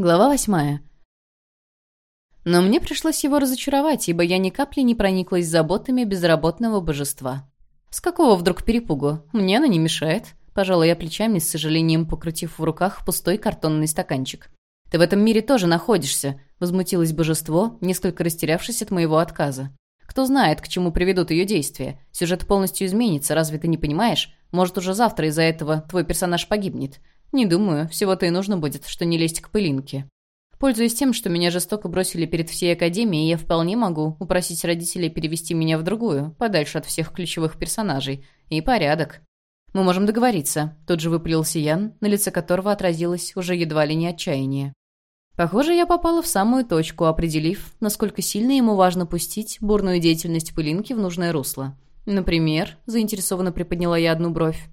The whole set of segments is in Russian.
Глава восьмая. Но мне пришлось его разочаровать, ибо я ни капли не прониклась заботами безработного божества. С какого вдруг перепугу? Мне она не мешает. Пожалуй, я плечами, с сожалением покрутив в руках пустой картонный стаканчик. «Ты в этом мире тоже находишься», — возмутилось божество, несколько растерявшись от моего отказа. «Кто знает, к чему приведут ее действия. Сюжет полностью изменится, разве ты не понимаешь? Может, уже завтра из-за этого твой персонаж погибнет. «Не думаю. Всего-то и нужно будет, что не лезть к пылинке». Пользуясь тем, что меня жестоко бросили перед всей Академией, я вполне могу упросить родителей перевести меня в другую, подальше от всех ключевых персонажей. И порядок. «Мы можем договориться», — тут же выпалил Сиян, на лице которого отразилось уже едва ли не отчаяние. Похоже, я попала в самую точку, определив, насколько сильно ему важно пустить бурную деятельность пылинки в нужное русло. Например, заинтересованно приподняла я одну бровь.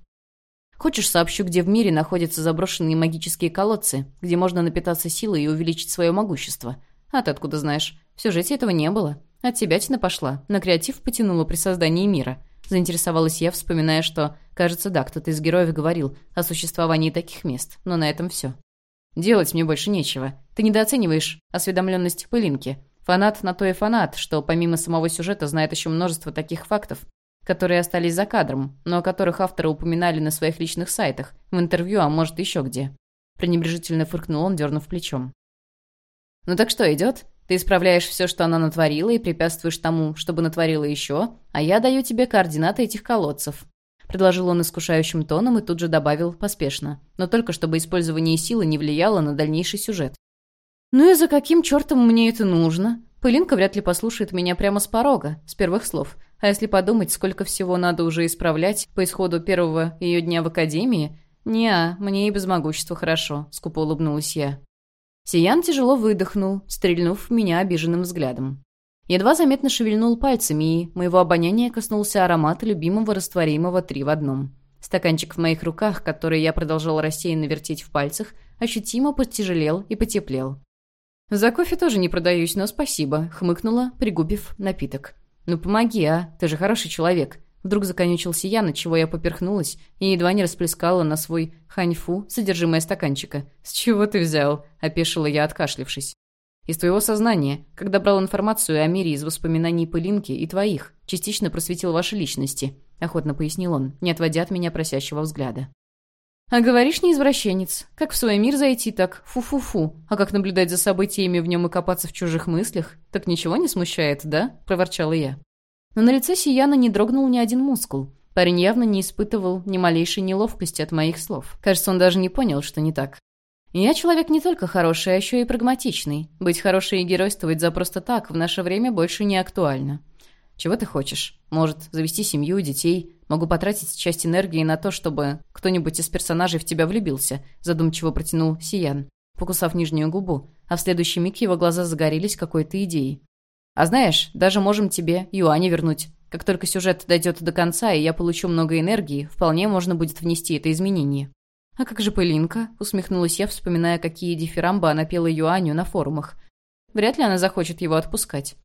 Хочешь, сообщу, где в мире находятся заброшенные магические колодцы, где можно напитаться силой и увеличить свое могущество? А ты откуда знаешь? В сюжете этого не было. От тебя тина пошла. На креатив потянула при создании мира. Заинтересовалась я, вспоминая, что, кажется, да, кто-то из героев говорил о существовании таких мест, но на этом все. Делать мне больше нечего. Ты недооцениваешь осведомленность пылинки. Фанат на то и фанат, что помимо самого сюжета знает еще множество таких фактов, которые остались за кадром, но о которых авторы упоминали на своих личных сайтах, в интервью, а может еще где. Пренебрежительно фыркнул он, дернув плечом. «Ну так что, идет? Ты исправляешь все, что она натворила, и препятствуешь тому, чтобы натворила еще, а я даю тебе координаты этих колодцев». Предложил он искушающим тоном и тут же добавил поспешно, но только чтобы использование силы не влияло на дальнейший сюжет. «Ну и за каким чертом мне это нужно? Пылинка вряд ли послушает меня прямо с порога, с первых слов. А если подумать, сколько всего надо уже исправлять по исходу первого ее дня в академии... «Не, мне и без могущества хорошо», — скупо улыбнулась я. Сиян тяжело выдохнул, стрельнув меня обиженным взглядом. Едва заметно шевельнул пальцами, и моего обоняния коснулся аромат любимого растворимого три в одном. Стаканчик в моих руках, который я продолжал рассеянно вертеть в пальцах, ощутимо потяжелел и потеплел. «За кофе тоже не продаюсь, но спасибо», — хмыкнула, пригубив напиток. «Ну помоги, а? Ты же хороший человек». Вдруг законючился я, на чего я поперхнулась и едва не расплескала на свой ханьфу содержимое стаканчика. «С чего ты взял?» – опешила я, откашлившись. «Из твоего сознания, когда брал информацию о мире из воспоминаний пылинки и твоих, частично просветил ваши личности», – охотно пояснил он, не отводя от меня просящего взгляда. «А говоришь, не извращенец. Как в свой мир зайти, так фу-фу-фу. А как наблюдать за событиями в нем и копаться в чужих мыслях? Так ничего не смущает, да?» – проворчала я. Но на лице Сияна не дрогнул ни один мускул. Парень явно не испытывал ни малейшей неловкости от моих слов. Кажется, он даже не понял, что не так. Я человек не только хороший, а еще и прагматичный. Быть хорошей и геройствовать за просто так в наше время больше не актуально. Чего ты хочешь? Может, завести семью, детей? Могу потратить часть энергии на то, чтобы кто-нибудь из персонажей в тебя влюбился», задумчиво протянул Сиян, покусав нижнюю губу, а в следующий миг его глаза загорелись какой-то идеей. «А знаешь, даже можем тебе юани вернуть. Как только сюжет дойдет до конца, и я получу много энергии, вполне можно будет внести это изменение». «А как же Пылинка?» — усмехнулась я, вспоминая, какие дифирамбы она пела Юаню на форумах. «Вряд ли она захочет его отпускать.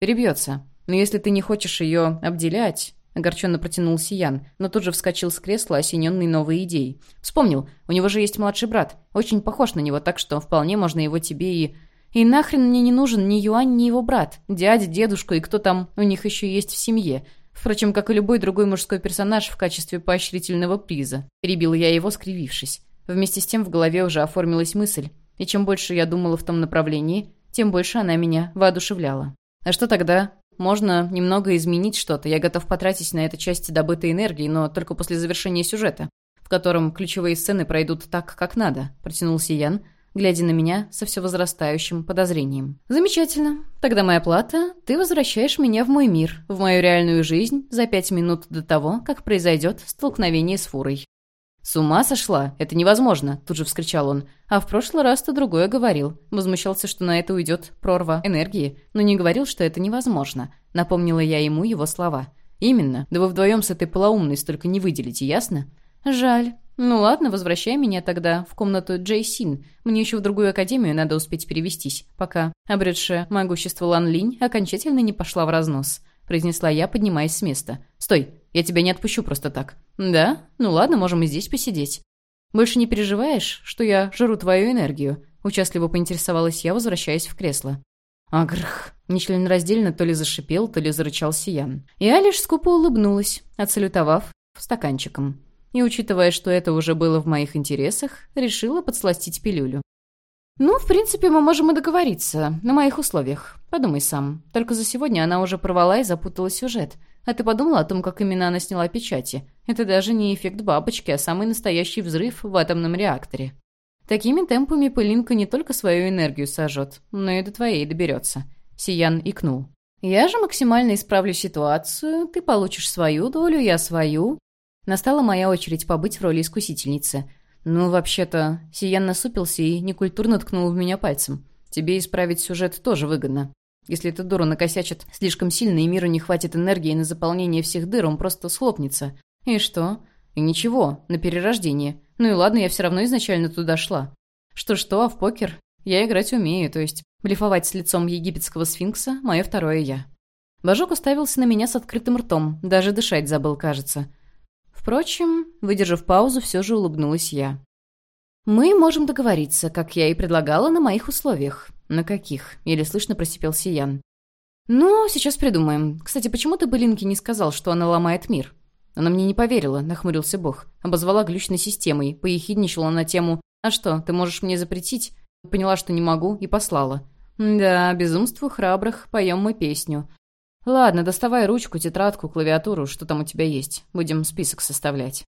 Перебьется. Но если ты не хочешь ее обделять...» Огорченно протянул Сиян, но тут же вскочил с кресла, осененный новой идеей. «Вспомнил, у него же есть младший брат. Очень похож на него, так что вполне можно его тебе и...» «И нахрен мне не нужен ни Юань, ни его брат, дядя, дедушка и кто там у них еще есть в семье. Впрочем, как и любой другой мужской персонаж в качестве поощрительного приза». Перебил я его, скривившись. Вместе с тем в голове уже оформилась мысль, и чем больше я думала в том направлении, тем больше она меня воодушевляла. «А что тогда?» Можно немного изменить что-то. Я готов потратить на это часть добытой энергии, но только после завершения сюжета, в котором ключевые сцены пройдут так, как надо», — протянул Сиян, глядя на меня со все возрастающим подозрением. «Замечательно. Тогда моя плата — ты возвращаешь меня в мой мир, в мою реальную жизнь за пять минут до того, как произойдет столкновение с фурой. «С ума сошла? Это невозможно!» – тут же вскричал он. А в прошлый раз то другое говорил. Возмущался, что на это уйдет прорва энергии, но не говорил, что это невозможно. Напомнила я ему его слова. «Именно. Да вы вдвоем с этой полоумной столько не выделите, ясно?» «Жаль. Ну ладно, возвращай меня тогда в комнату Джей Син. Мне еще в другую академию надо успеть перевестись, пока обретшая могущество Лан Линь окончательно не пошла в разнос», – произнесла я, поднимаясь с места. «Стой! Я тебя не отпущу просто так». «Да? Ну ладно, можем и здесь посидеть». «Больше не переживаешь, что я жру твою энергию?» Участливо поинтересовалась я, возвращаясь в кресло. Агрх. Нечленораздельно то ли зашипел, то ли зарычал Сиян. Я лишь скупо улыбнулась, отсалютовав стаканчиком. И, учитывая, что это уже было в моих интересах, решила подсластить пилюлю. «Ну, в принципе, мы можем и договориться. На моих условиях. Подумай сам. Только за сегодня она уже порвала и запутала сюжет. А ты подумала о том, как именно она сняла печати? Это даже не эффект бабочки, а самый настоящий взрыв в атомном реакторе. Такими темпами пылинка не только свою энергию сожжет, но и до твоей доберется. Сиян икнул. «Я же максимально исправлю ситуацию, ты получишь свою долю, я свою». Настала моя очередь побыть в роли искусительницы. «Ну, вообще-то...» Сиян насупился и некультурно ткнул в меня пальцем. «Тебе исправить сюжет тоже выгодно. Если эта дура накосячит слишком сильно, и миру не хватит энергии на заполнение всех дыр, он просто схлопнется. И что? И ничего, на перерождение. Ну и ладно, я все равно изначально туда шла. Что-что, а в покер я играть умею, то есть блефовать с лицом египетского сфинкса – мое второе «я». Божок уставился на меня с открытым ртом, даже дышать забыл, кажется. Впрочем, выдержав паузу, все же улыбнулась я. «Мы можем договориться, как я и предлагала, на моих условиях». «На каких?» — еле слышно просипел Сиян. «Ну, сейчас придумаем. Кстати, почему ты Былинке не сказал, что она ломает мир?» Она мне не поверила, нахмурился Бог. Обозвала глючной системой, поехидничала на тему «А что, ты можешь мне запретить?» Поняла, что не могу, и послала. «Да, безумству храбрых, поем мы песню. Ладно, доставай ручку, тетрадку, клавиатуру, что там у тебя есть. Будем список составлять».